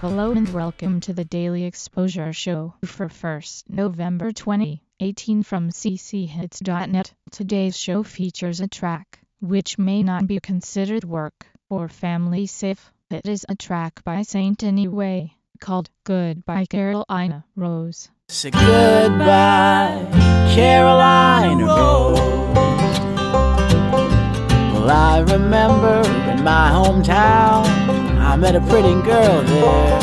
Hello and welcome to the Daily Exposure Show for 1st November 2018 from cchits.net. Today's show features a track which may not be considered work or family safe. It is a track by Saint Anyway called Goodbye Carolina Rose. Say goodbye, Carolina Rose. Well, I remember in my hometown, I met a pretty girl there.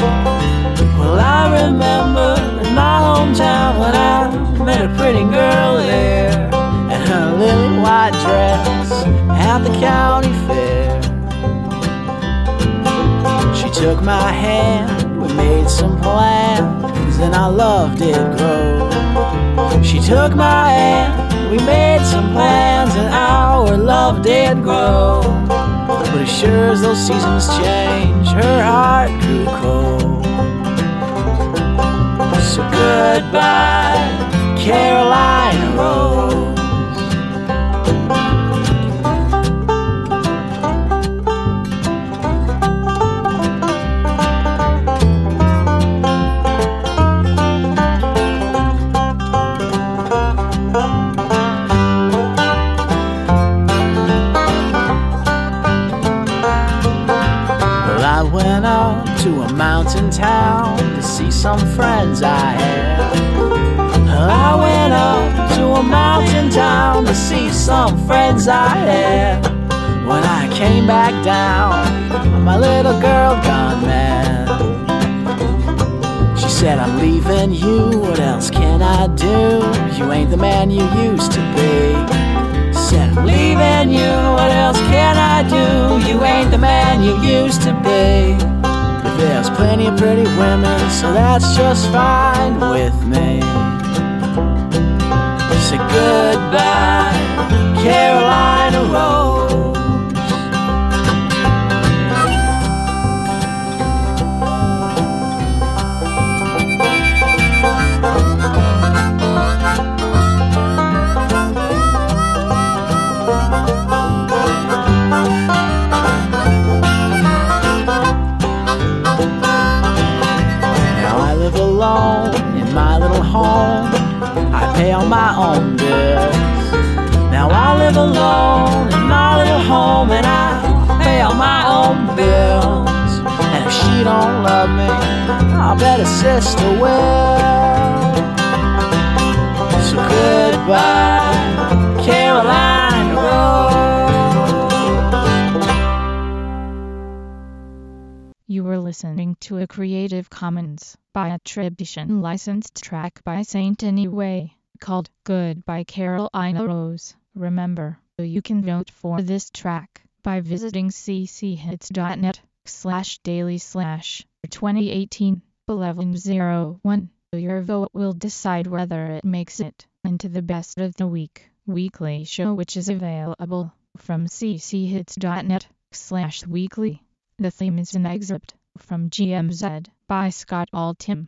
Well, I remember in my hometown when I met a pretty girl there. And her little white dress at the county fair. She took my hand, we made some plans, and our love did grow. She took my hand, we made some plans, and our love did grow. But as sure as those seasons change, her heart grew cold. So goodbye, Carolina to a mountain town to see some friends I had. I went out to a mountain town to see some friends I had. When I came back down, my little girl gone mad. She said, I'm leaving you, what else can I do? You ain't the man you used to be. Said, I'm leaving you, what else can I do? You ain't the man you used to be. There's plenty of pretty women, so that's just fine with me. Say goodbye, Carolina my own bills. Now I live alone in my little home and I pay all my own bills. And if she don't love me, I'll bet a sister will. So goodbye, Caroline Rose. You were listening to a Creative Commons by attribution licensed track by Saint Anyway called Goodbye Carolina Rose. Remember, you can vote for this track by visiting cchits.net slash daily slash 2018 1101. Your vote will decide whether it makes it into the best of the week weekly show which is available from cchits.net slash weekly. The theme is an excerpt from GMZ by Scott Altham.